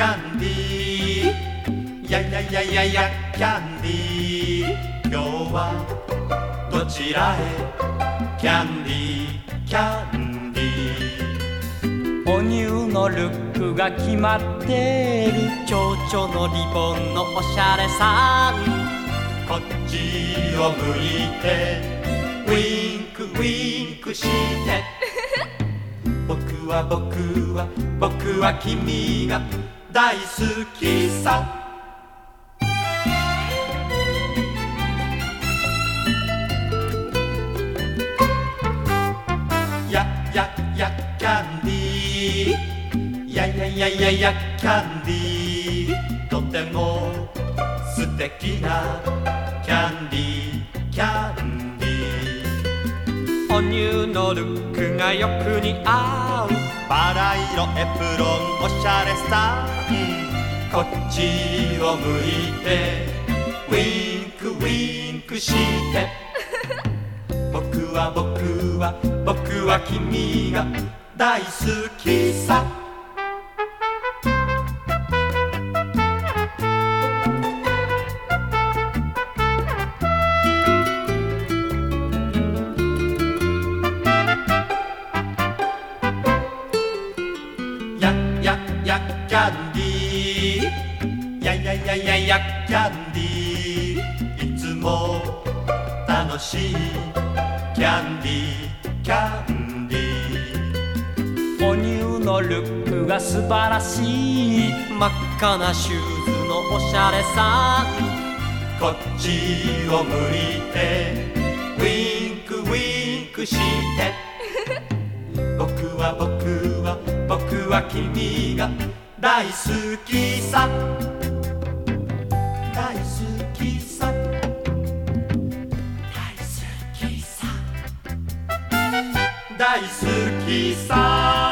キャンディーやややややキャンディー今日はどちらへキャンディーキャンディーお乳のルックが決まってる蝶々のリボンのおしゃれさんこっちを向いてウィンクウィンクして僕は僕は僕は君が大好きさ。やややキャンディー。やややややキャンディー。とても素敵なキャンディー。キャンディー。お乳のルックがよく似合う。バラ色エプロンおしゃれさこっちを向いてウィンクウィンクして。僕は僕は僕は君が大好きさ。ややキャンディー。やややややキャンディー。いつも楽しい。キャンディー。キャンディー。お乳のルックが素晴らしい。真っ赤なシューズのおしゃれさん。こっちを向いてウィンクウィンクして。君が大好きさ。大好きさ。大好きさ。大好きさ。